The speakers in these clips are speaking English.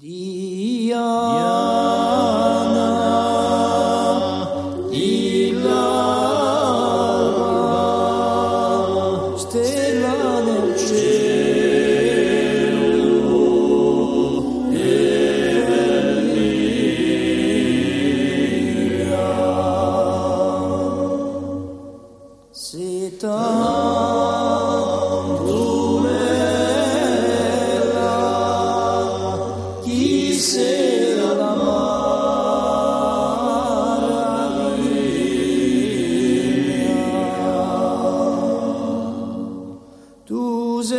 Diana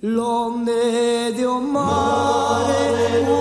l'onde del mare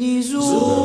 你如